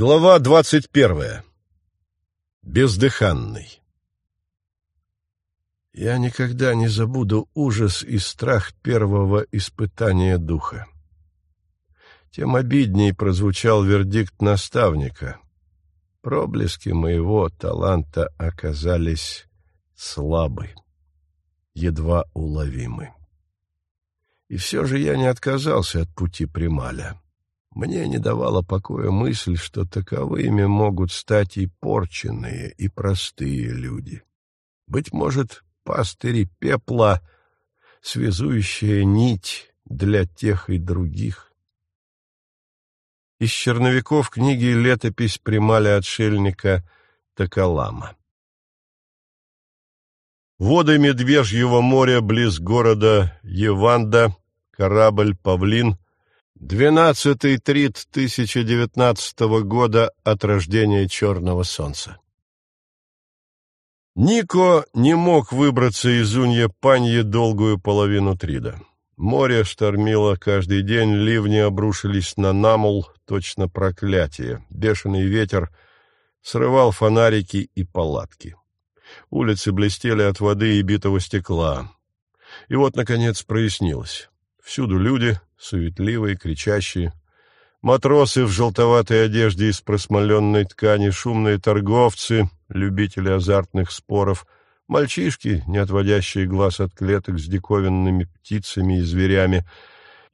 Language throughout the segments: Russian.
Глава двадцать первая. Бездыханный. Я никогда не забуду ужас и страх первого испытания духа. Тем обидней прозвучал вердикт наставника. Проблески моего таланта оказались слабы, едва уловимы. И все же я не отказался от пути Прималя. Мне не давала покоя мысль, что таковыми могут стать и порченные, и простые люди. Быть может, пастыри пепла — связующая нить для тех и других. Из черновиков книги летопись примали отшельника Токолама. Воды Медвежьего моря близ города Еванда, корабль «Павлин» — Двенадцатый трит 1019 года от рождения Черного Солнца. Нико не мог выбраться из Унья-Паньи долгую половину трида. Море штормило каждый день, ливни обрушились на Намул, точно проклятие. Бешеный ветер срывал фонарики и палатки. Улицы блестели от воды и битого стекла. И вот, наконец, прояснилось. Всюду люди, суетливые, кричащие. Матросы в желтоватой одежде из просмоленной ткани, шумные торговцы, любители азартных споров, мальчишки, не отводящие глаз от клеток с диковинными птицами и зверями.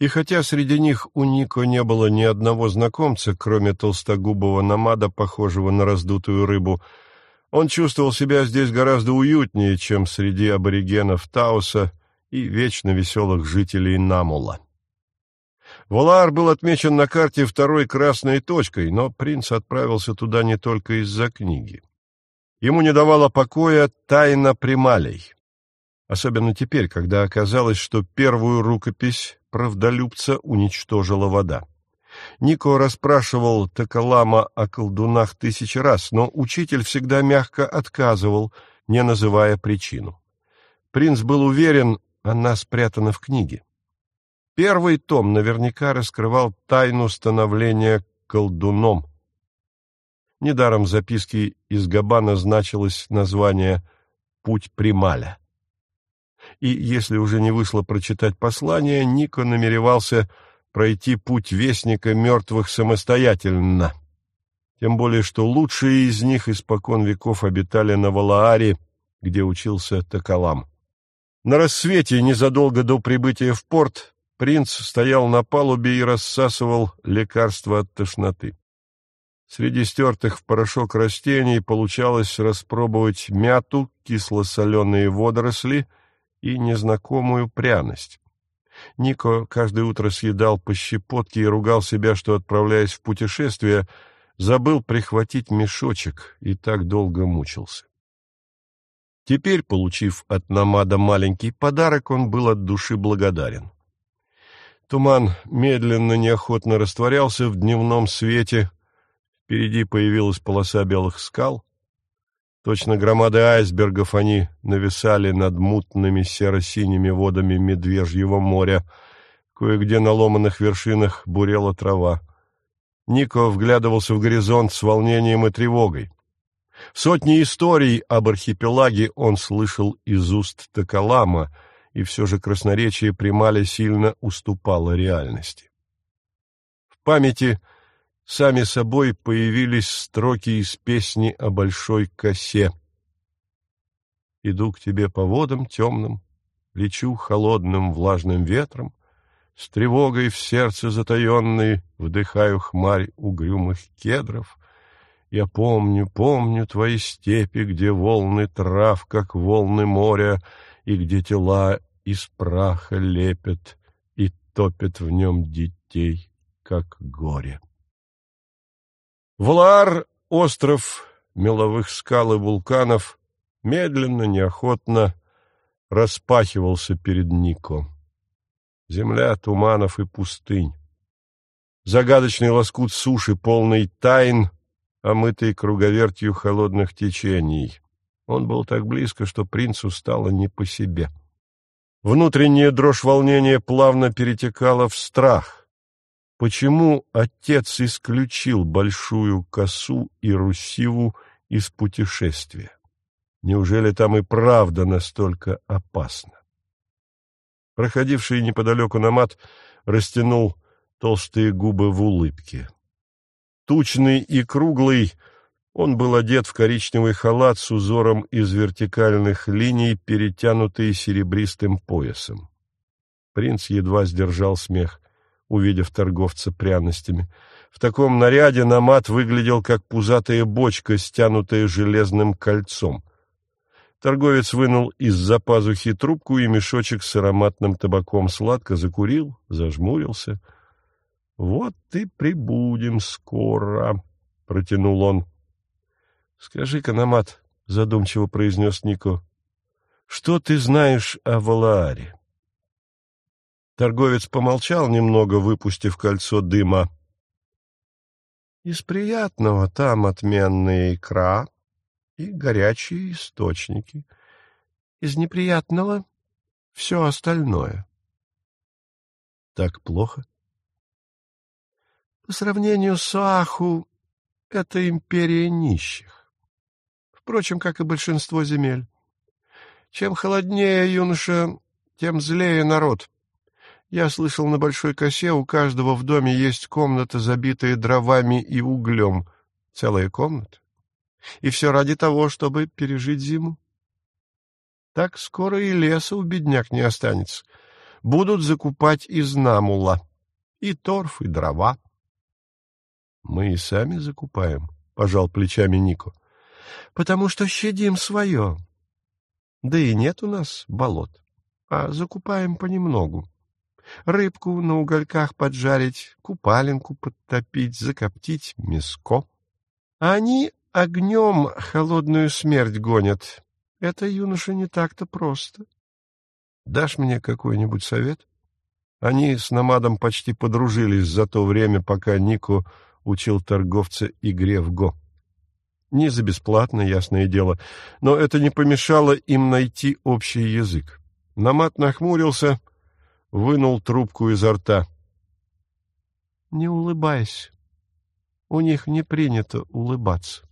И хотя среди них у Нико не было ни одного знакомца, кроме толстогубого намада, похожего на раздутую рыбу, он чувствовал себя здесь гораздо уютнее, чем среди аборигенов Тауса — и вечно веселых жителей Намула. Волар был отмечен на карте второй красной точкой, но принц отправился туда не только из-за книги. Ему не давала покоя тайна прималей. Особенно теперь, когда оказалось, что первую рукопись правдолюбца уничтожила вода. Нико расспрашивал Такалама о колдунах тысячи раз, но учитель всегда мягко отказывал, не называя причину. Принц был уверен, она спрятана в книге. Первый том наверняка раскрывал тайну становления колдуном. Недаром в записке из Габана значилось название «Путь Прималя». И если уже не вышло прочитать послание, Нико намеревался пройти путь Вестника мертвых самостоятельно. Тем более, что лучшие из них испокон веков обитали на Валааре, где учился Токолам. На рассвете, незадолго до прибытия в порт, принц стоял на палубе и рассасывал лекарства от тошноты. Среди стертых в порошок растений получалось распробовать мяту, кисло-соленые водоросли и незнакомую пряность. Нико каждое утро съедал по щепотке и ругал себя, что, отправляясь в путешествие, забыл прихватить мешочек и так долго мучился. Теперь, получив от Намада маленький подарок, он был от души благодарен. Туман медленно, неохотно растворялся в дневном свете. Впереди появилась полоса белых скал. Точно громады айсбергов они нависали над мутными серо-синими водами Медвежьего моря. Кое-где на ломаных вершинах бурела трава. Нико вглядывался в горизонт с волнением и тревогой. Сотни историй об архипелаге он слышал из уст Токолама, и все же красноречие Прималя сильно уступало реальности. В памяти сами собой появились строки из песни о большой косе. «Иду к тебе по водам темным, лечу холодным влажным ветром, с тревогой в сердце затаенной вдыхаю хмарь угрюмых кедров — я помню, помню твои степи, где волны трав, как волны моря, и где тела из праха лепят и топят в нем детей, как горе. Влар, остров меловых скал и вулканов, медленно, неохотно распахивался перед Нико. Земля туманов и пустынь. Загадочный лоскут суши, полный тайн, омытый круговертью холодных течений. Он был так близко, что принцу стало не по себе. Внутренняя дрожь волнения плавно перетекала в страх. почему отец исключил большую косу и русиву из путешествия? Неужели там и правда настолько опасно? Проходивший неподалеку намат растянул толстые губы в улыбке. Тучный и круглый, он был одет в коричневый халат с узором из вертикальных линий, перетянутый серебристым поясом. Принц едва сдержал смех, увидев торговца пряностями. В таком наряде намат выглядел как пузатая бочка, стянутая железным кольцом. Торговец вынул из-за пазухи трубку и мешочек с ароматным табаком, сладко закурил, зажмурился. — Вот и прибудем скоро, — протянул он. — Скажи-ка, Намат, — задумчиво произнес Нико, — что ты знаешь о Валааре? Торговец помолчал немного, выпустив кольцо дыма. — Из приятного там отменная икра и горячие источники. Из неприятного — все остальное. — Так плохо? — По сравнению с Аху, это империя нищих. Впрочем, как и большинство земель. Чем холоднее юноша, тем злее народ. Я слышал, на Большой косе у каждого в доме есть комната, забитая дровами и углем. Целая комната. И все ради того, чтобы пережить зиму. Так скоро и леса у бедняк не останется. Будут закупать из намула. И торф, и дрова. — Мы и сами закупаем, — пожал плечами Нико. — Потому что щадим свое. Да и нет у нас болот, а закупаем понемногу рыбку на угольках поджарить, купалинку подтопить, закоптить мяско. А они огнем холодную смерть гонят. Это, юноша, не так-то просто. Дашь мне какой-нибудь совет? Они с Намадом почти подружились за то время, пока Нико учил торговца игре в го. Не за бесплатно, ясное дело, но это не помешало им найти общий язык. Намад нахмурился — вынул трубку изо рта. — Не улыбайся. У них не принято улыбаться.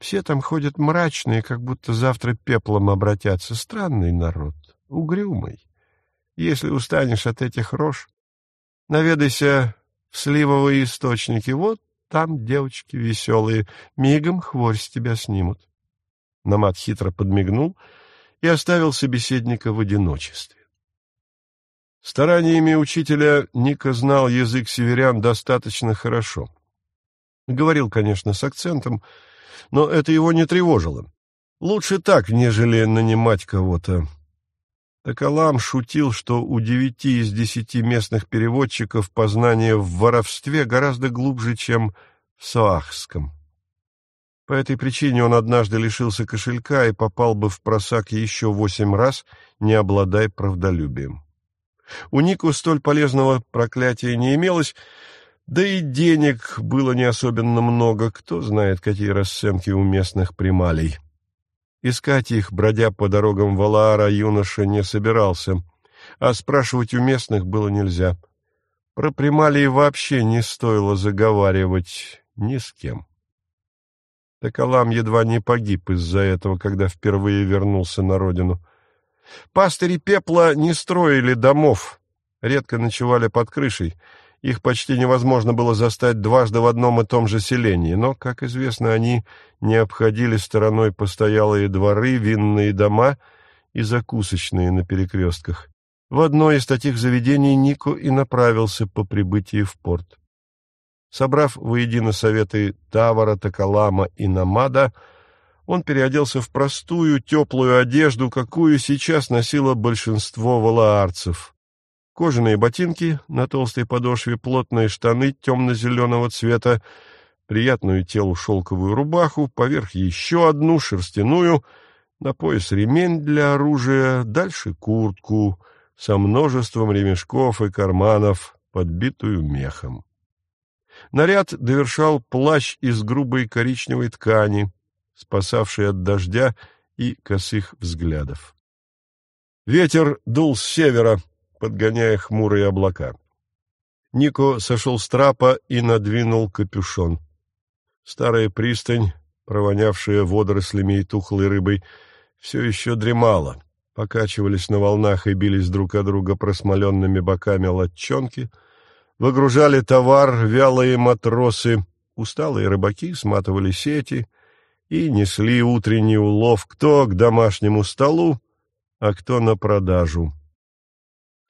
Все там ходят мрачные, как будто завтра пеплом обратятся. Странный народ, угрюмый. Если устанешь от этих рож, наведайся сливовые источники. Вот там девочки веселые, мигом хворь с тебя снимут. Намат хитро подмигнул и оставил собеседника в одиночестве. Стараниями учителя Ника знал язык северян достаточно хорошо. Говорил, конечно, с акцентом, но это его не тревожило. Лучше так, нежели нанимать кого-то. Такалам шутил, что у девяти из десяти местных переводчиков познание в воровстве гораздо глубже, чем в Соахском. По этой причине он однажды лишился кошелька и попал бы в просак еще восемь раз, не обладая правдолюбием. У Нику столь полезного проклятия не имелось, да и денег было не особенно много, кто знает, какие расценки у местных прималей. Искать их, бродя по дорогам Валаара, юноша не собирался, а спрашивать у местных было нельзя. Про прималии вообще не стоило заговаривать ни с кем. Такалам едва не погиб из-за этого, когда впервые вернулся на родину — Пастыри пепла не строили домов, редко ночевали под крышей. Их почти невозможно было застать дважды в одном и том же селении, но, как известно, они не обходили стороной постоялые дворы, винные дома и закусочные на перекрестках. В одно из таких заведений Нико и направился по прибытии в порт. Собрав воедино советы Тавара, Такалама и Намада, он переоделся в простую теплую одежду, какую сейчас носило большинство валаарцев. Кожаные ботинки на толстой подошве, плотные штаны темно-зеленого цвета, приятную телу шелковую рубаху, поверх еще одну шерстяную, на пояс ремень для оружия, дальше куртку со множеством ремешков и карманов, подбитую мехом. Наряд довершал плащ из грубой коричневой ткани, спасавший от дождя и косых взглядов. Ветер дул с севера, подгоняя хмурые облака. Нико сошел с трапа и надвинул капюшон. Старая пристань, провонявшая водорослями и тухлой рыбой, все еще дремала. Покачивались на волнах и бились друг о друга просмоленными боками лодчонки. Выгружали товар вялые матросы, усталые рыбаки сматывали сети и несли утренний улов кто к домашнему столу, а кто на продажу.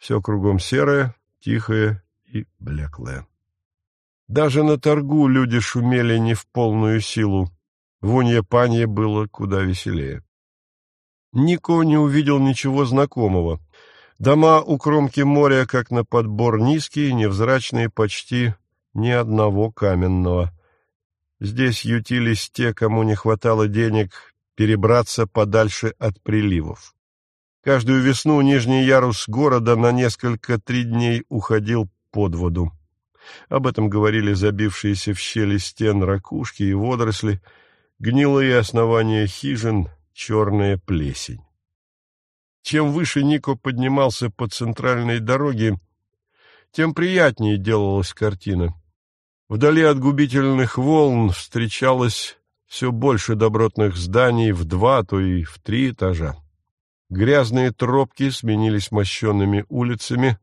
Все кругом серое, тихое и блеклое. Даже на торгу люди шумели не в полную силу. В Унье-Панье было куда веселее. Нико не увидел ничего знакомого. Дома у кромки моря, как на подбор, низкие, невзрачные, почти ни одного каменного. Здесь ютились те, кому не хватало денег перебраться подальше от приливов. Каждую весну нижний ярус города на несколько-три дней уходил под воду. Об этом говорили забившиеся в щели стен ракушки и водоросли, гнилые основания хижин, черная плесень. Чем выше Нико поднимался по центральной дороге, тем приятнее делалась картина. Вдали от губительных волн встречалось все больше добротных зданий в два, то и в три этажа. Грязные тропки сменились мощенными улицами,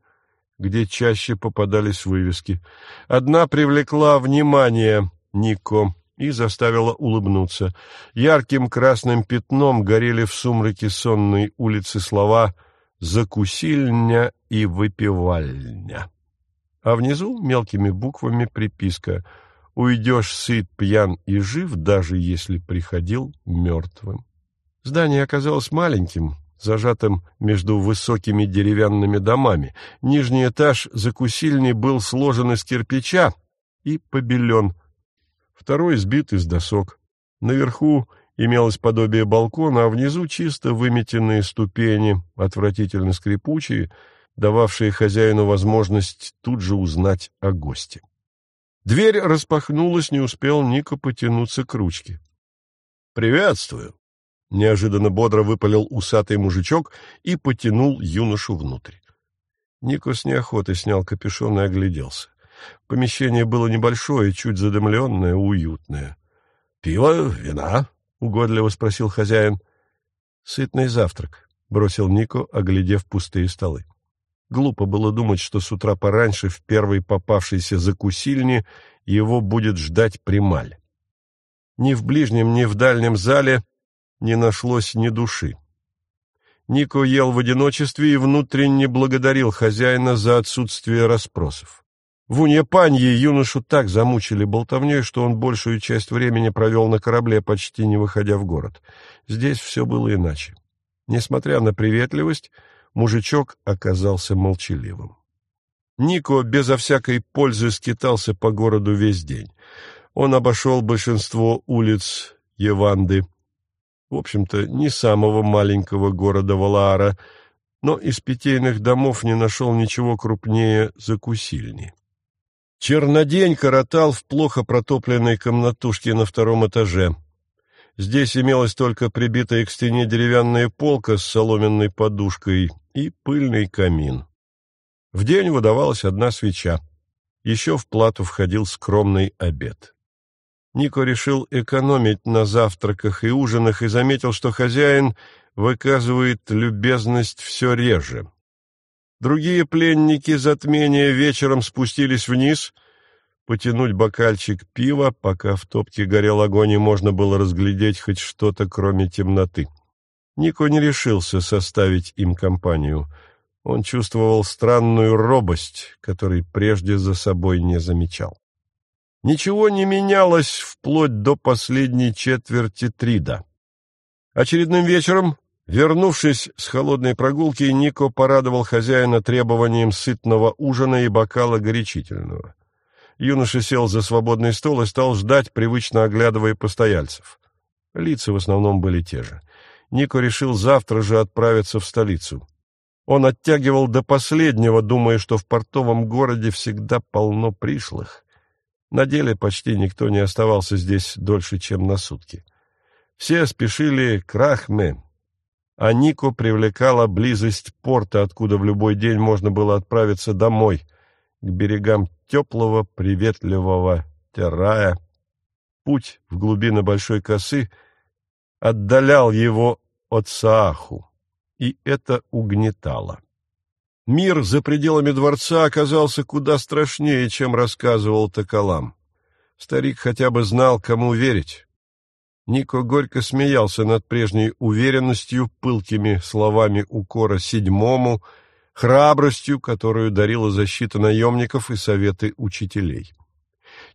где чаще попадались вывески. Одна привлекла внимание Нико и заставила улыбнуться. Ярким красным пятном горели в сумраке сонной улицы слова «закусильня» и «выпивальня». А внизу мелкими буквами приписка «Уйдешь сыт, пьян и жив, даже если приходил мертвым». Здание оказалось маленьким, зажатым между высокими деревянными домами. Нижний этаж закусильни был сложен из кирпича и побелен. Второй сбит из досок. Наверху имелось подобие балкона, а внизу чисто выметенные ступени, отвратительно скрипучие, дававшие хозяину возможность тут же узнать о госте. Дверь распахнулась, не успел Ника потянуться к ручке. «Приветствую!» Неожиданно бодро выпалил усатый мужичок и потянул юношу внутрь. Нико с неохотой снял капюшон и огляделся. Помещение было небольшое, чуть задымленное, уютное. — Пиво, вина? — угодливо спросил хозяин. — Сытный завтрак, — бросил Нико, оглядев пустые столы. Глупо было думать, что с утра пораньше в первой попавшейся закусильне его будет ждать прималь. Ни в ближнем, ни в дальнем зале не нашлось ни души. Нико ел в одиночестве и внутренне благодарил хозяина за отсутствие расспросов. В Уньяпанье юношу так замучили болтовней, что он большую часть времени провел на корабле, почти не выходя в город. Здесь все было иначе. Несмотря на приветливость, мужичок оказался молчаливым. Нико безо всякой пользы скитался по городу весь день. Он обошел большинство улиц Еванды, в общем-то, не самого маленького города Валаара, но из питейных домов не нашел ничего крупнее закусильни. Чернодень коротал в плохо протопленной комнатушке на втором этаже. Здесь имелась только прибитая к стене деревянная полка с соломенной подушкой и пыльный камин. В день выдавалась одна свеча. Еще в плату входил скромный обед. Нико решил экономить на завтраках и ужинах и заметил, что хозяин выказывает любезность все реже. Другие пленники затмения вечером спустились вниз, потянуть бокальчик пива, пока в топке горел огонь и можно было разглядеть хоть что-то, кроме темноты. Нико не решился составить им компанию. Он чувствовал странную робость, которой прежде за собой не замечал. Ничего не менялось вплоть до последней четверти Трида. Очередным вечером, вернувшись с холодной прогулки, Нико порадовал хозяина требованием сытного ужина и бокала горячительного. Юноша сел за свободный стол и стал ждать, привычно оглядывая постояльцев. Лица в основном были те же. Нико решил завтра же отправиться в столицу. Он оттягивал до последнего, думая, что в портовом городе всегда полно пришлых. На деле почти никто не оставался здесь дольше, чем на сутки. Все спешили к Рахме, а Нико привлекала близость порта, откуда в любой день можно было отправиться домой, к берегам теплого, приветливого Террая. Путь в глубины большой косы отдалял его от Сааху, и это угнетало. Мир за пределами дворца оказался куда страшнее, чем рассказывал Токолам. Старик хотя бы знал, кому верить. Нико горько смеялся над прежней уверенностью, пылкими словами укора седьмому, храбростью, которую дарила защита наемников и советы учителей.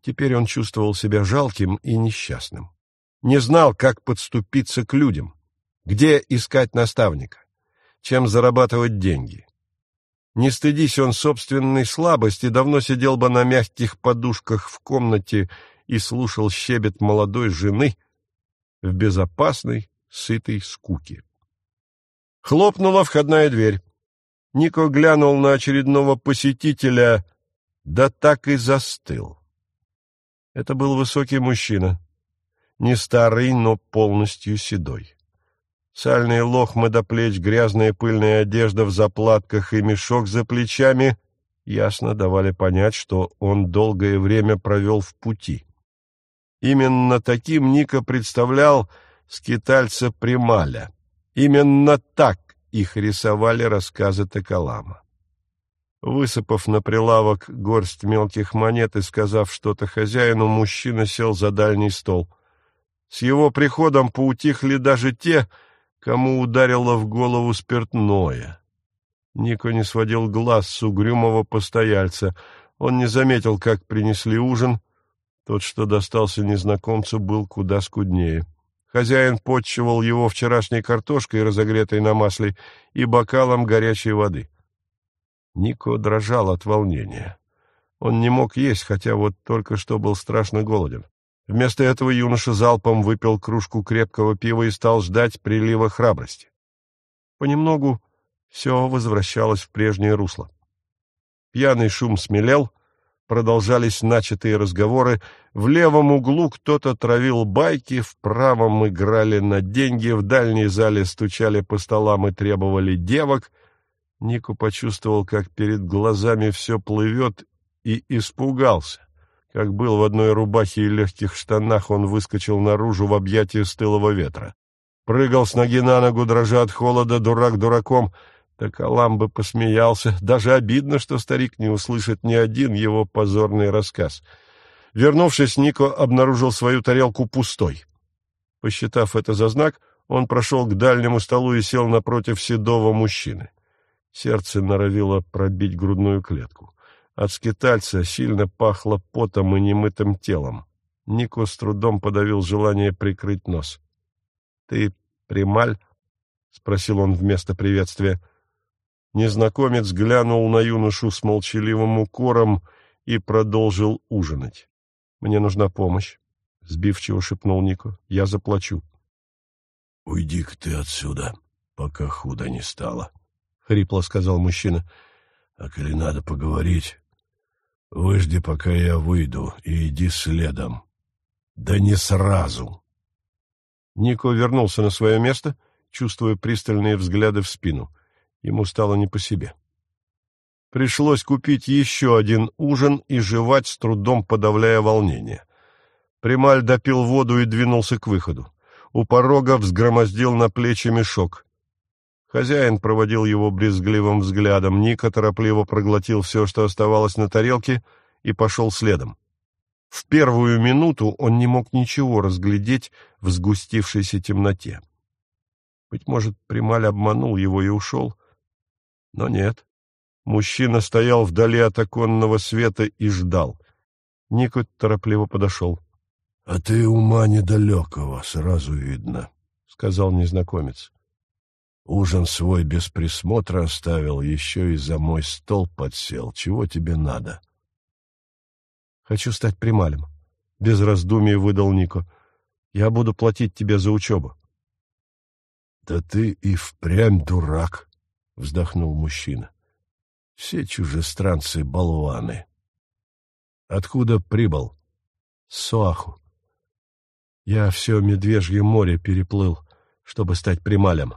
Теперь он чувствовал себя жалким и несчастным. Не знал, как подступиться к людям, где искать наставника, чем зарабатывать деньги. Не стыдись он собственной слабости, давно сидел бы на мягких подушках в комнате и слушал щебет молодой жены в безопасной, сытой скуке. Хлопнула входная дверь. Нико глянул на очередного посетителя, да так и застыл. Это был высокий мужчина, не старый, но полностью седой. Сальные лохмы до плеч, грязная пыльная одежда в заплатках и мешок за плечами ясно давали понять, что он долгое время провел в пути. Именно таким Ника представлял скитальца Прималя. Именно так их рисовали рассказы Токолама. Высыпав на прилавок горсть мелких монет и сказав что-то хозяину, мужчина сел за дальний стол. С его приходом поутихли даже те, кому ударило в голову спиртное. Нико не сводил глаз с угрюмого постояльца. Он не заметил, как принесли ужин. Тот, что достался незнакомцу, был куда скуднее. Хозяин подчивал его вчерашней картошкой, разогретой на масле, и бокалом горячей воды. Нико дрожал от волнения. Он не мог есть, хотя вот только что был страшно голоден. Вместо этого юноша залпом выпил кружку крепкого пива и стал ждать прилива храбрости. Понемногу все возвращалось в прежнее русло. Пьяный шум смелел, продолжались начатые разговоры, в левом углу кто-то травил байки, в правом играли на деньги, в дальней зале стучали по столам и требовали девок. Нику почувствовал, как перед глазами все плывет, и испугался. Как был в одной рубахе и легких штанах, он выскочил наружу в объятия стылого ветра. Прыгал с ноги на ногу, дрожа от холода, дурак дураком. Так Алам бы посмеялся. Даже обидно, что старик не услышит ни один его позорный рассказ. Вернувшись, Нико обнаружил свою тарелку пустой. Посчитав это за знак, он прошел к дальнему столу и сел напротив седого мужчины. Сердце норовило пробить грудную клетку. От скитальца сильно пахло потом и немытым телом. Нико с трудом подавил желание прикрыть нос. — Ты Прималь? — спросил он вместо приветствия. Незнакомец глянул на юношу с молчаливым укором и продолжил ужинать. — Мне нужна помощь, — сбивчиво шепнул Нико. — Я заплачу. — Уйди-ка ты отсюда, пока худо не стало, — хрипло сказал мужчина. — А коли надо поговорить, Выжди, пока я выйду, и иди следом. Да не сразу. Нико вернулся на свое место, чувствуя пристальные взгляды в спину. Ему стало не по себе. Пришлось купить еще один ужин и жевать, с трудом подавляя волнение. Прималь допил воду и двинулся к выходу. У порога взгромоздил на плечи мешок. Хозяин проводил его брезгливым взглядом. Ника торопливо проглотил все, что оставалось на тарелке, и пошел следом. В первую минуту он не мог ничего разглядеть в сгустившейся темноте. Быть может, Прималь обманул его и ушел? Но нет. Мужчина стоял вдали от оконного света и ждал. Нико торопливо подошел. — А ты ума недалекого, сразу видно, — сказал незнакомец. Ужин свой без присмотра оставил, еще и за мой стол подсел. Чего тебе надо? Хочу стать прималем. Без раздумий выдал Нико. Я буду платить тебе за учебу. Да ты и впрямь дурак, вздохнул мужчина. Все чужестранцы — болваны. Откуда прибыл? Суаху. Я все Медвежье море переплыл, чтобы стать прималем.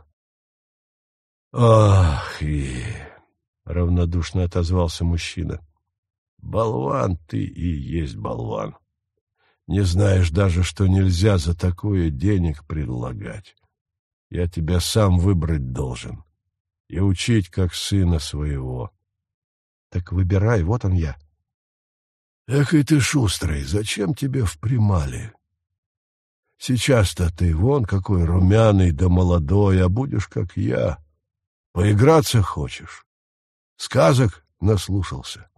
«Ах, и...» — равнодушно отозвался мужчина. Болван ты и есть болван. Не знаешь даже, что нельзя за такое денег предлагать. Я тебя сам выбрать должен и учить, как сына своего. Так выбирай, вот он я. Эх и ты шустрый, зачем тебе в примале? Сейчас-то ты вон какой румяный да молодой, а будешь как я. Поиграться хочешь? Сказок наслушался.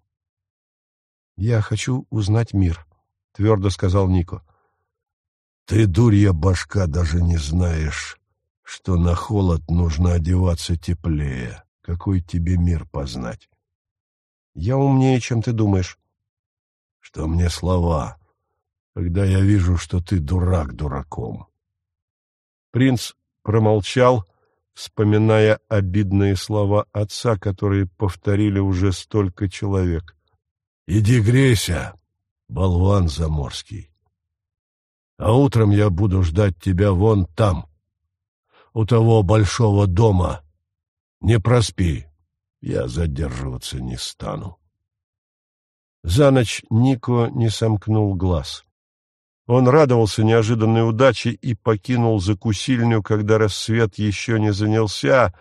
Я хочу узнать мир, — твердо сказал Нико. Ты, дурья башка, даже не знаешь, что на холод нужно одеваться теплее. Какой тебе мир познать? Я умнее, чем ты думаешь что мне слова, когда я вижу, что ты дурак дураком. Принц промолчал, вспоминая обидные слова отца, которые повторили уже столько человек. «Иди грейся, болван заморский, а утром я буду ждать тебя вон там, у того большого дома. Не проспи, я задерживаться не стану». За ночь Нико не сомкнул глаз. Он радовался неожиданной удаче и покинул закусильню, когда рассвет еще не занялся,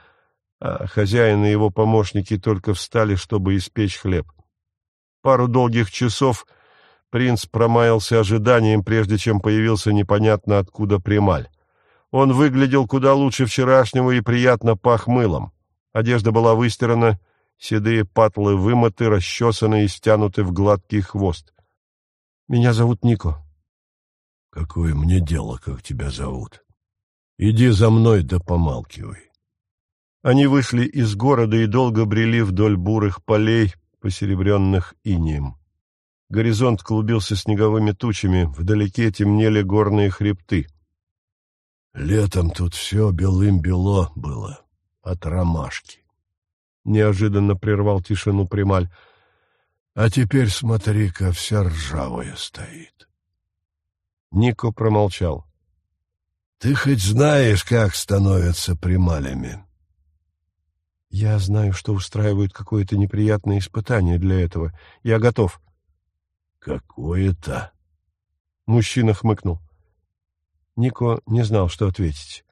а хозяин и его помощники только встали, чтобы испечь хлеб. Пару долгих часов принц промаялся ожиданием, прежде чем появился непонятно откуда прималь. Он выглядел куда лучше вчерашнего и приятно пах мылом. Одежда была выстирана, седые патлы вымыты, расчесаны и стянуты в гладкий хвост. — Меня зовут Нико. — Какое мне дело, как тебя зовут? Иди за мной да помалкивай. Они вышли из города и долго брели вдоль бурых полей, посеребренных инеем. Горизонт клубился снеговыми тучами, вдалеке темнели горные хребты. Летом тут все белым-бело было, от ромашки. — неожиданно прервал тишину Прималь. — А теперь смотри-ка, вся ржавая стоит. Нико промолчал. — Ты хоть знаешь, как становятся прималями? — Я знаю, что устраивают какое-то неприятное испытание для этого. Я готов. — Какое-то? Мужчина хмыкнул. Нико не знал, что ответить.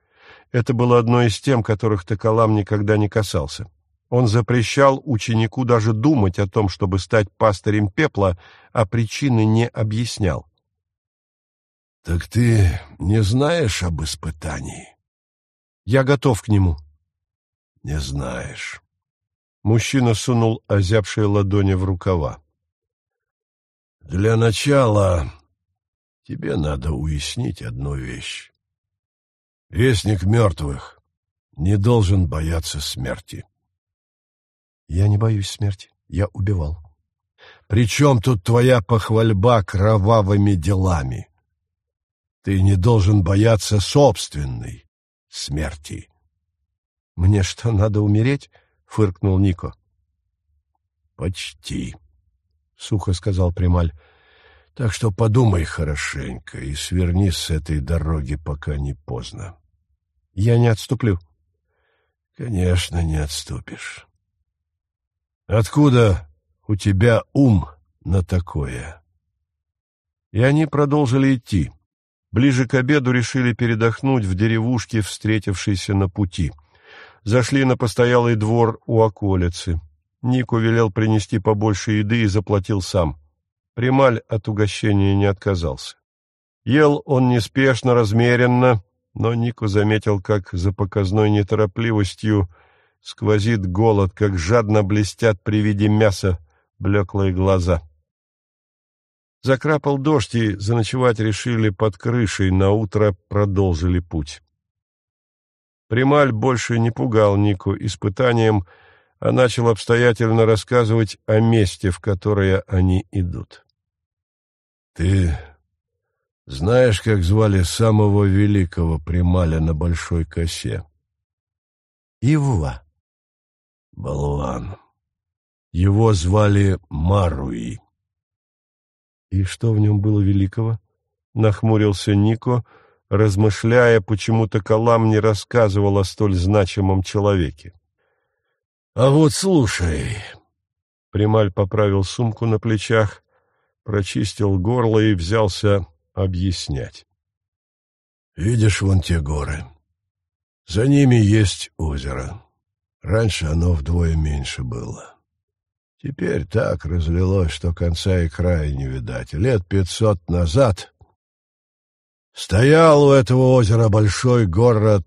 Это было одно из тем, которых Токолам никогда не касался. — он запрещал ученику даже думать о том, чтобы стать пастырем пепла, а причины не объяснял. — Так ты не знаешь об испытании? — Я готов к нему. — Не знаешь. Мужчина сунул озябшие ладони в рукава. — Для начала тебе надо уяснить одну вещь. Вестник мертвых не должен бояться смерти. Я не боюсь смерти. Я убивал. При чем тут твоя похвальба кровавыми делами? Ты не должен бояться собственной смерти. Мне что, надо умереть? Фыркнул Нико. Почти, сухо сказал Прималь. Так что подумай хорошенько и сверни с этой дороги, пока не поздно. Я не отступлю. Конечно, не отступишь. Откуда у тебя ум на такое? И они продолжили идти. Ближе к обеду решили передохнуть в деревушке, встретившейся на пути. Зашли на постоялый двор у околицы. Нику велел принести побольше еды и заплатил сам. Прималь от угощения не отказался. Ел он неспешно, размеренно, но Нику заметил, как за показной неторопливостью сквозит голод, как жадно блестят при виде мяса блеклые глаза. Закрапал дождь, и заночевать решили под крышей, на утро продолжили путь. Прималь больше не пугал Нику испытанием, а начал обстоятельно рассказывать о месте, в которое они идут. — Ты знаешь, как звали самого великого Прималя на Большой косе? — Ивва. Болван. Его звали Маруи. И что в нем было великого? Нахмурился Нико, размышляя, почему-то Калам не рассказывал о столь значимом человеке. А вот слушай, Прималь поправил сумку на плечах, прочистил горло и взялся объяснять. «Видишь вон те горы? За ними есть озеро. Раньше оно вдвое меньше было. Теперь так разлилось, что конца и края не видать. Лет пятьсот назад стоял у этого озера большой город,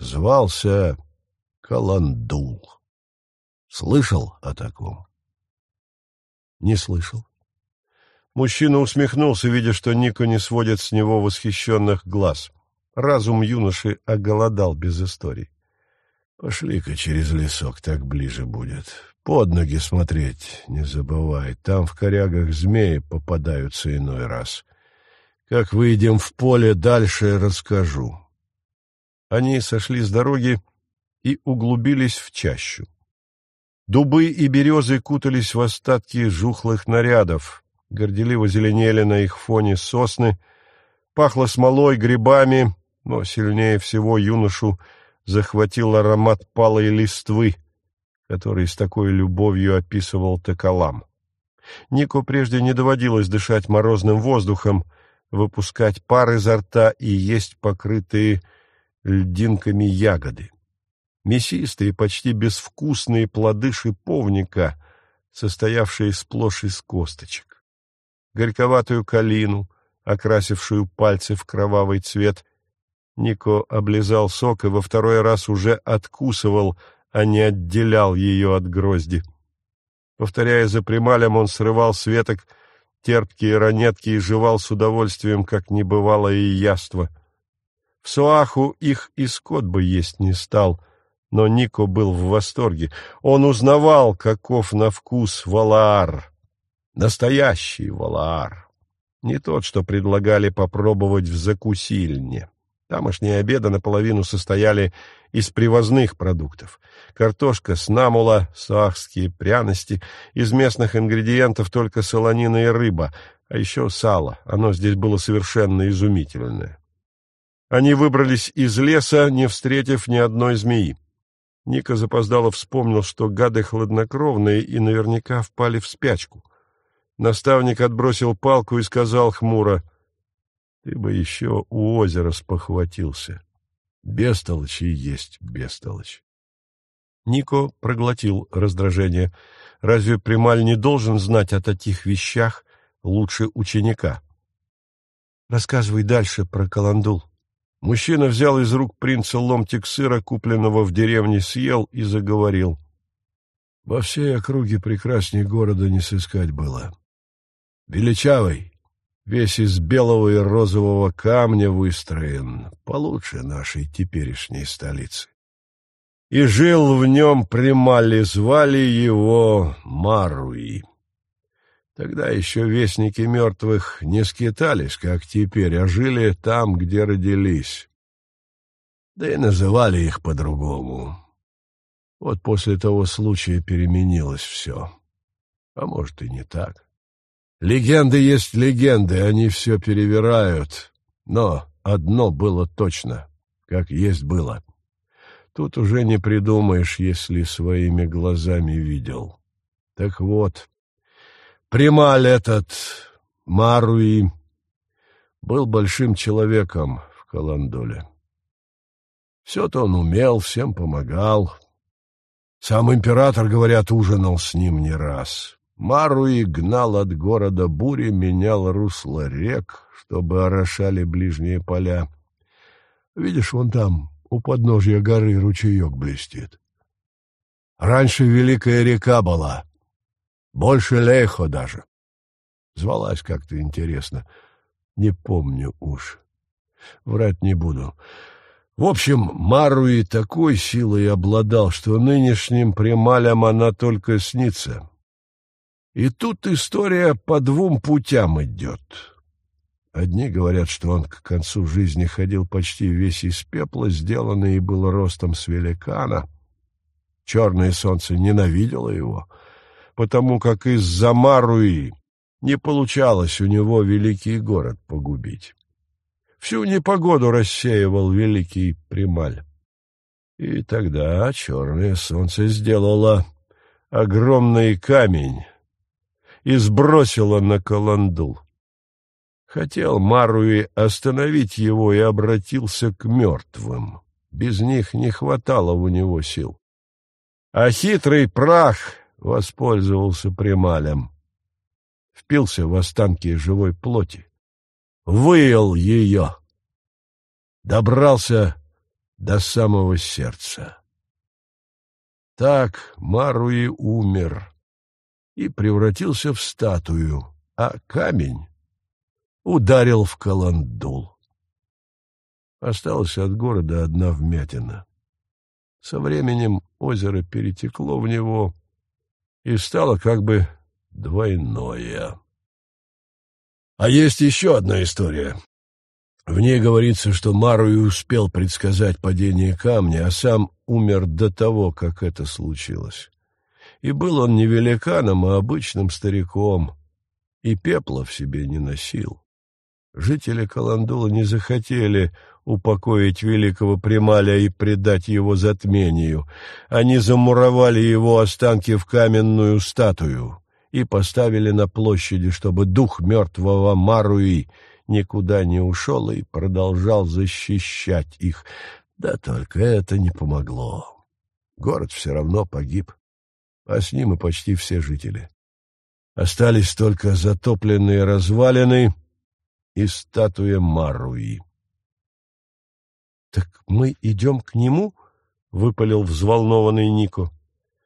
звался Каландул. Слышал о таком? Не слышал. Мужчина усмехнулся, видя, что Нико не сводит с него восхищенных глаз. Разум юноши оголодал без историй. Пошли-ка через лесок, так ближе будет. Под ноги смотреть не забывай. Там в корягах змеи попадаются иной раз. Как выйдем в поле, дальше расскажу. Они сошли с дороги и углубились в чащу. Дубы и березы кутались в остатки жухлых нарядов, горделиво зеленели на их фоне сосны, пахло смолой, грибами, но сильнее всего юношу захватил аромат палой листвы, который с такой любовью описывал Токолам. Нику прежде не доводилось дышать морозным воздухом, выпускать пар изо рта и есть покрытые льдинками ягоды. Мясистые, почти безвкусные плоды шиповника, состоявшие сплошь из косточек. Горьковатую калину, окрасившую пальцы в кровавый цвет, Нико облизал сок и во второй раз уже откусывал, а не отделял ее от грозди. Повторяя за прималем, он срывал с веток терпкие ранетки и жевал с удовольствием, как небывалое яство. В Суаху их и скот бы есть не стал, но Нико был в восторге. Он узнавал, каков на вкус валаар. Настоящий валаар. Не тот, что предлагали попробовать в закусильне. Тамошние обеды наполовину состояли из привозных продуктов. Картошка с намула, сахские пряности, из местных ингредиентов только солонина и рыба, а еще сало, оно здесь было совершенно изумительное. Они выбрались из леса, не встретив ни одной змеи. Ника запоздало вспомнил, что гады хладнокровные и наверняка впали в спячку. Наставник отбросил палку и сказал хмуро — ты бы еще у озера спохватился. Бестолочь и есть бестолочь. Нико проглотил раздражение. Разве Прималь не должен знать о таких вещах лучше ученика? Рассказывай дальше про Каландул. Мужчина взял из рук принца ломтик сыра, купленного в деревне, съел и заговорил. Во всей округе прекрасней города не сыскать было. Величавый, весь из белого и розового камня выстроен, получше нашей теперешней столицы. И жил в нем Примали, звали его Маруи. Тогда еще вестники мертвых не скитались, как теперь, а жили там, где родились. Да и называли их по-другому. Вот после того случая переменилось все. А может, и не так. Легенды есть легенды, они все перевирают. Но одно было точно, как есть было. Тут уже не придумаешь, если своими глазами видел. Так вот, Прималь этот, Маруи, был большим человеком в Каландоле. Все-то он умел, всем помогал. Сам император, говорят, ужинал с ним не раз. Маруи гнал от города бури, менял русло рек, чтобы орошали ближние поля. Видишь, вон там, у подножья горы, ручеек блестит. Раньше великая река была, больше Лейхо даже. Звалась как-то интересно, не помню уж. Врать не буду. В общем, Маруи такой силой обладал, что нынешним прималям она только снится. И тут история по двум путям идет. Одни говорят, что он к концу жизни ходил почти весь из пепла, сделанный и был ростом с великана. Черное солнце ненавидело его, потому как из-за Маруи не получалось у него великий город погубить. Всю непогоду рассеивал великий Прималь. И тогда черное солнце сделало огромный камень и сбросила на Каландул. Хотел Маруи остановить его и обратился к мертвым. Без них не хватало у него сил. А хитрый прах воспользовался прималем. Впился в останки живой плоти. Выел ее. Добрался до самого сердца. Так Маруи умер и превратился в статую, а камень ударил в Каландул. Осталась от города одна вмятина. Со временем озеро перетекло в него и стало как бы двойное. А есть еще одна история. В ней говорится, что Маруи успел предсказать падение камня, а сам умер до того, как это случилось. И был он не великаном, а обычным стариком, и пепла в себе не носил. Жители Каландула не захотели упокоить великого Прималя и предать его затмению. Они замуровали его останки в каменную статую и поставили на площади, чтобы дух мертвого Маруи никуда не ушел и продолжал защищать их. Да только это не помогло. Город все равно погиб, а с ним и почти все жители. Остались только затопленные развалины — и статуя Маруи. — Так мы идем к нему? — выпалил взволнованный Нико.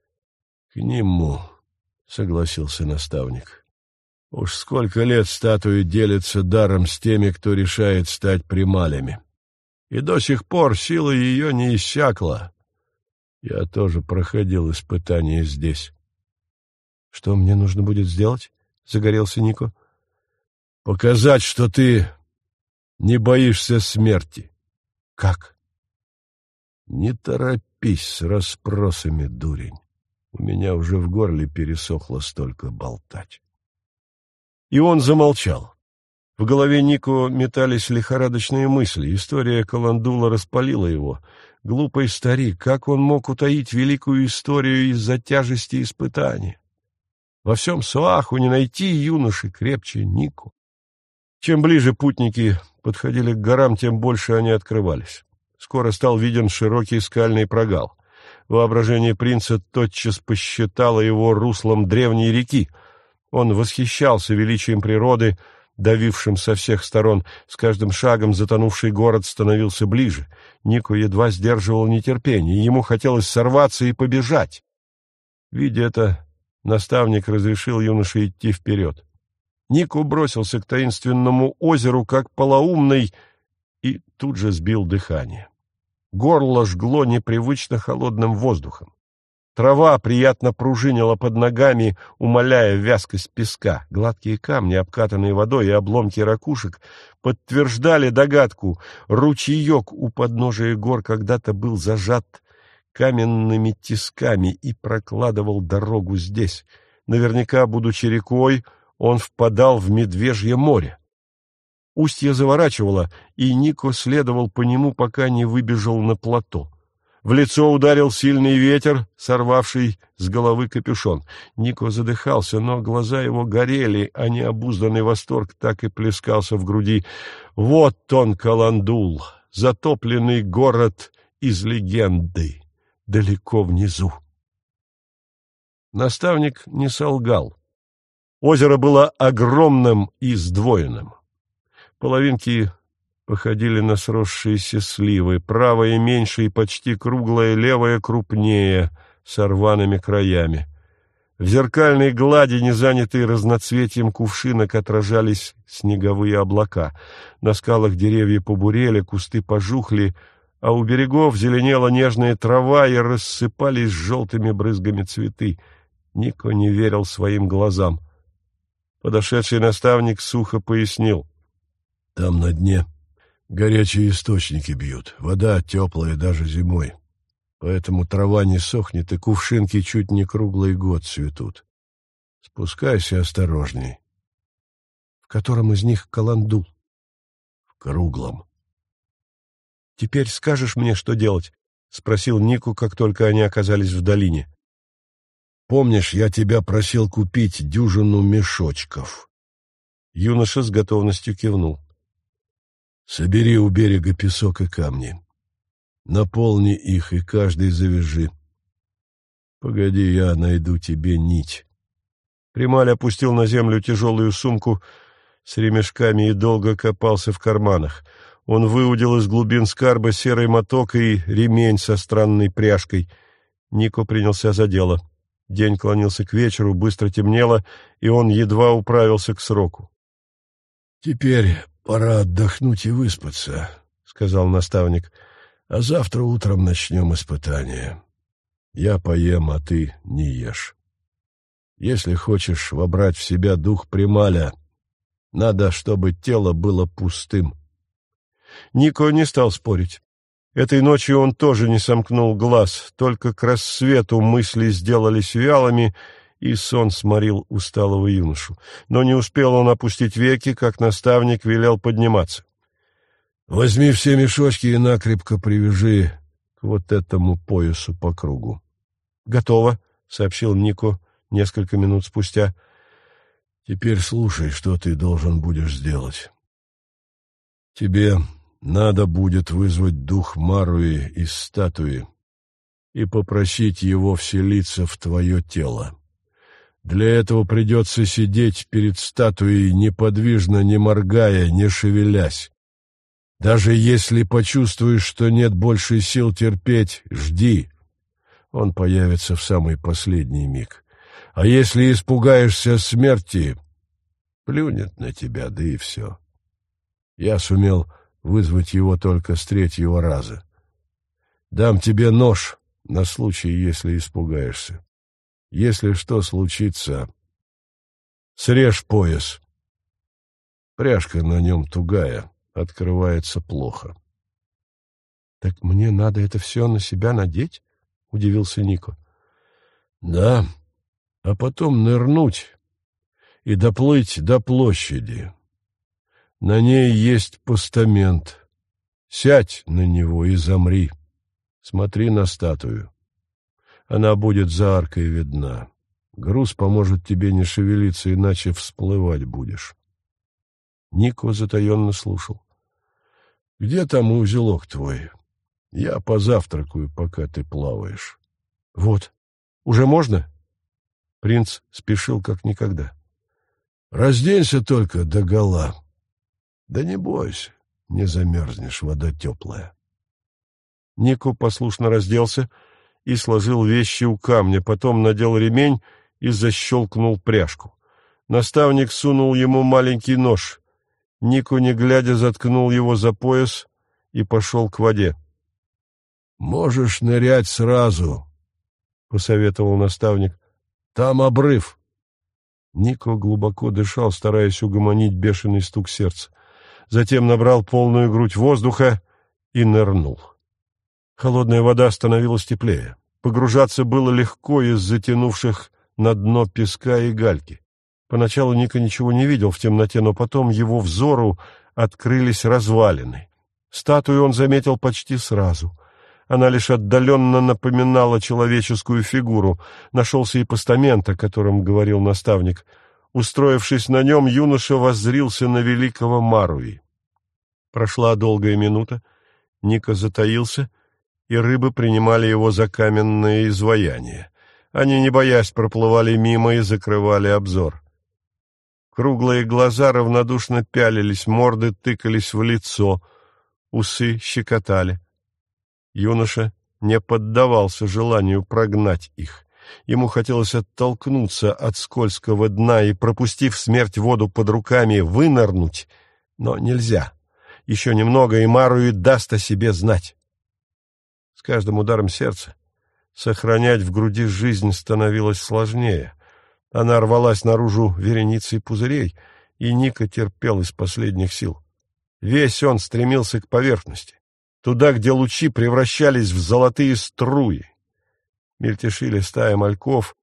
— К нему, — согласился наставник. — Уж сколько лет статуи делятся даром с теми, кто решает стать прималями. И до сих пор сила ее не иссякла. Я тоже проходил испытание здесь. — Что мне нужно будет сделать? — загорелся Нико. — Показать, что ты не боишься смерти. Как? Не торопись с расспросами, дурень. У меня уже в горле пересохло столько болтать. И он замолчал. В голове Нико метались лихорадочные мысли. История Каландула распалила его. Глупый старик, как он мог утаить великую историю из-за тяжести испытания? Во всем Суаху не найти юноши крепче Нику. Чем ближе путники подходили к горам, тем больше они открывались. Скоро стал виден широкий скальный прогал. Воображение принца тотчас посчитало его руслом древней реки. Он восхищался величием природы, давившим со всех сторон. С каждым шагом затонувший город становился ближе. Нико едва сдерживал нетерпение, ему хотелось сорваться и побежать. Видя это, наставник разрешил юноше идти вперед. Нику бросился к таинственному озеру, как полоумный, и тут же сбил дыхание. Горло жгло непривычно холодным воздухом. Трава приятно пружинила под ногами, умоляя вязкость песка. Гладкие камни, обкатанные водой и обломки ракушек подтверждали догадку. Ручеек у подножия гор когда-то был зажат каменными тисками и прокладывал дорогу здесь. Наверняка, будучи рекой, он впадал в Медвежье море. Устье заворачивало, и Нико следовал по нему, пока не выбежал на плато. В лицо ударил сильный ветер, сорвавший с головы капюшон. Нико задыхался, но глаза его горели, а необузданный восторг так и плескался в груди. Вот он, Каландул, затопленный город из легенды, далеко внизу. Наставник не солгал. Озеро было огромным и сдвоенным. Половинки походили на сросшиеся сливы, правая меньше и почти круглая, левая крупнее, с рваными краями. В зеркальной глади, не занятой разноцветием кувшинок, отражались снеговые облака. На скалах деревья побурели, кусты пожухли, а у берегов зеленела нежная трава и рассыпались желтыми брызгами цветы. Нико не верил своим глазам. Подошедший наставник сухо пояснил. Там на дне горячие источники бьют, вода теплая даже зимой. Поэтому трава не сохнет, и кувшинки чуть не круглый год цветут. Спускайся осторожней. В котором из них каландул? В круглом. Теперь скажешь мне, что делать? — спросил Нику, как только они оказались в долине. Помнишь, я тебя просил купить дюжину мешочков?» Юноша с готовностью кивнул. «Собери у берега песок и камни. Наполни их, и каждый завяжи. Погоди, я найду тебе нить». Прималь опустил на землю тяжелую сумку с ремешками и долго копался в карманах. Он выудил из глубин скарба серый моток и ремень со странной пряжкой. Нико принялся за дело. День клонился к вечеру, быстро темнело, и он едва управился к сроку. — Теперь пора отдохнуть и выспаться, — сказал наставник, — а завтра утром начнем испытание. Я поем, а ты не ешь. Если хочешь вобрать в себя дух прималя, надо, чтобы тело было пустым. Нико не стал спорить. Этой ночью он тоже не сомкнул глаз, только к рассвету мысли сделались вялыми, и сон сморил усталого юношу. Но не успел он опустить веки, как наставник велел подниматься. — Возьми все мешочки и накрепко привяжи к вот этому поясу по кругу. — Готово, — сообщил Нико несколько минут спустя. — Теперь слушай, что ты должен будешь сделать. Тебе надо будет вызвать дух Маруи из статуи и попросить его вселиться в твое тело. Для этого придется сидеть перед статуей неподвижно, не моргая, не шевелясь. Даже если почувствуешь, что нет больше сил терпеть, жди. Он появится в самый последний миг. А если испугаешься смерти, плюнет на тебя, да и все. Я сумел вызвать его только с третьего раза. Дам тебе нож на случай, если испугаешься. Если что случится, срежь пояс. Пряжка на нем тугая, открывается плохо. — Так мне надо это все на себя надеть? — удивился Нико. — Да, а потом нырнуть и доплыть до площади. На ней есть постамент. Сядь на него и замри. Смотри на статую. Она будет за аркой видна. Груз поможет тебе не шевелиться, иначе всплывать будешь. Нико затаенно слушал. — Где там узелок твой? Я позавтракаю, пока ты плаваешь. — Вот. Уже можно? Принц спешил как никогда. — Разденься только до гола. Да не бойся, не замерзнешь, вода теплая. Нико послушно разделся и сложил вещи у камня, потом надел ремень и защелкнул пряжку. Наставник сунул ему маленький нож. Нико, не глядя, заткнул его за пояс и пошел к воде. — Можешь нырять сразу, — посоветовал наставник. — Там обрыв. Нико глубоко дышал, стараясь угомонить бешеный стук сердца затем набрал полную грудь воздуха и нырнул. Холодная вода становилась теплее. Погружаться было легко из затянувших на дно песка и гальки. Поначалу Ника ничего не видел в темноте, но потом его взору открылись развалины. Статую он заметил почти сразу. Она лишь отдаленно напоминала человеческую фигуру. Нашелся и постамент, о котором говорил наставник — Устроившись на нем, юноша воззрился на великого Маруи. Прошла долгая минута, Ника затаился, и рыбы принимали его за каменное изваяние. Они, не боясь, проплывали мимо и закрывали обзор. Круглые глаза равнодушно пялились, морды тыкались в лицо, усы щекотали. Юноша не поддавался желанию прогнать их. Ему хотелось оттолкнуться от скользкого дна и, пропустив смерть воду под руками, вынырнуть, но нельзя. Еще немного, и Маруи даст о себе знать. С каждым ударом сердца сохранять в груди жизнь становилось сложнее. Она рвалась наружу вереницей пузырей, и Ника терпел из последних сил. Весь он стремился к поверхности, туда, где лучи превращались в золотые струи, Мельтешили стая мальков,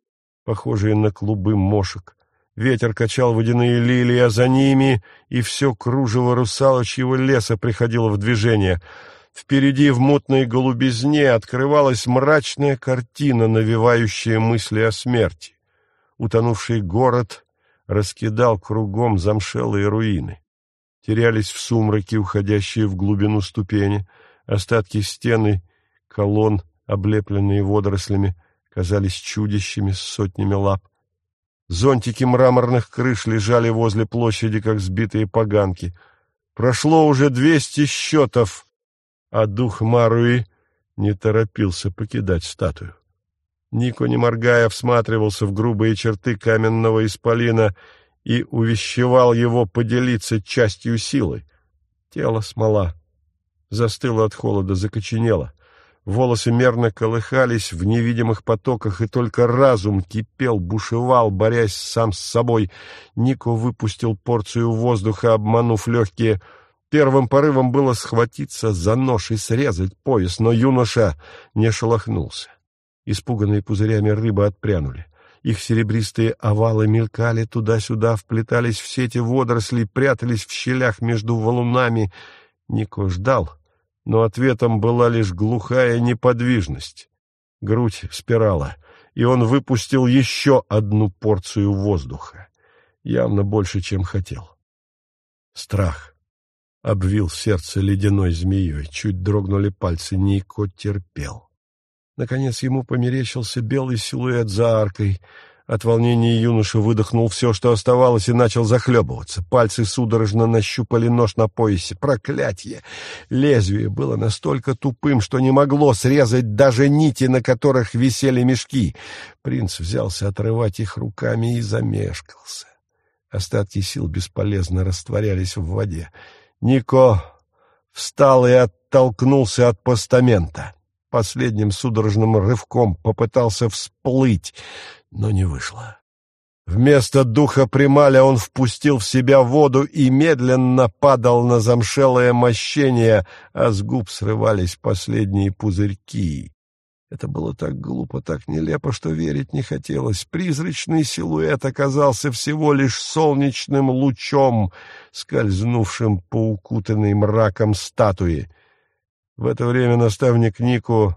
похожие на клубы мошек. Ветер качал водяные лилии, а за ними и все кружево русалочьего леса приходило в движение. Впереди в мутной голубизне открывалась мрачная картина, навевающая мысли о смерти. Утонувший город раскидал кругом замшелые руины. Терялись в сумраке, уходящие в глубину ступени, остатки стены, колонн, облепленные водорослями, казались чудищами с сотнями лап. Зонтики мраморных крыш лежали возле площади, как сбитые поганки. Прошло уже двести счетов, а дух Маруи не торопился покидать статую. Нико, не моргая, всматривался в грубые черты каменного исполина и увещевал его поделиться частью силы. Тело смола. Застыло от холода, закоченело. Волосы мерно колыхались в невидимых потоках, и только разум кипел, бушевал, борясь сам с собой. Нико выпустил порцию воздуха, обманув легкие. Первым порывом было схватиться за нож и срезать пояс, но юноша не шелохнулся. Испуганные пузырями рыбы отпрянули. Их серебристые овалы мелькали туда-сюда, вплетались в сети водорослей, прятались в щелях между валунами. Нико ждал — но ответом была лишь глухая неподвижность. Грудь спирала, и он выпустил еще одну порцию воздуха, явно больше, чем хотел. Страх обвил сердце ледяной змеей, чуть дрогнули пальцы, Нико терпел. Наконец ему померещился белый силуэт за аркой — от волнения юноша выдохнул все, что оставалось, и начал захлебываться. Пальцы судорожно нащупали нож на поясе. Проклятье! Лезвие было настолько тупым, что не могло срезать даже нити, на которых висели мешки. Принц взялся отрывать их руками и замешкался. Остатки сил бесполезно растворялись в воде. Нико встал и оттолкнулся от постамента последним судорожным рывком попытался всплыть, но не вышло. Вместо духа прималя он впустил в себя воду и медленно падал на замшелое мощение, а с губ срывались последние пузырьки. Это было так глупо, так нелепо, что верить не хотелось. Призрачный силуэт оказался всего лишь солнечным лучом, скользнувшим по укутанной мраком статуи. В это время наставник Нику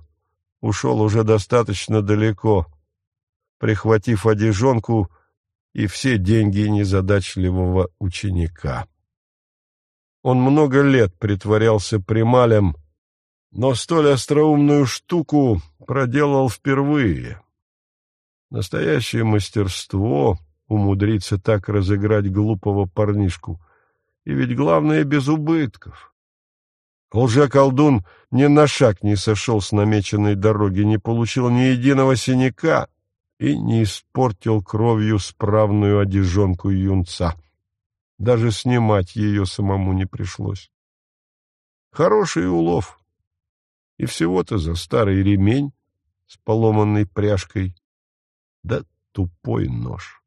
ушел уже достаточно далеко, прихватив одежонку и все деньги незадачливого ученика. Он много лет притворялся прималем, но столь остроумную штуку проделал впервые. Настоящее мастерство умудриться так разыграть глупого парнишку. И ведь главное — без убытков. Лже-колдун ни на шаг не сошел с намеченной дороги, не получил ни единого синяка и не испортил кровью справную одежонку юнца. Даже снимать ее самому не пришлось. Хороший улов. И всего-то за старый ремень с поломанной пряжкой, да тупой нож.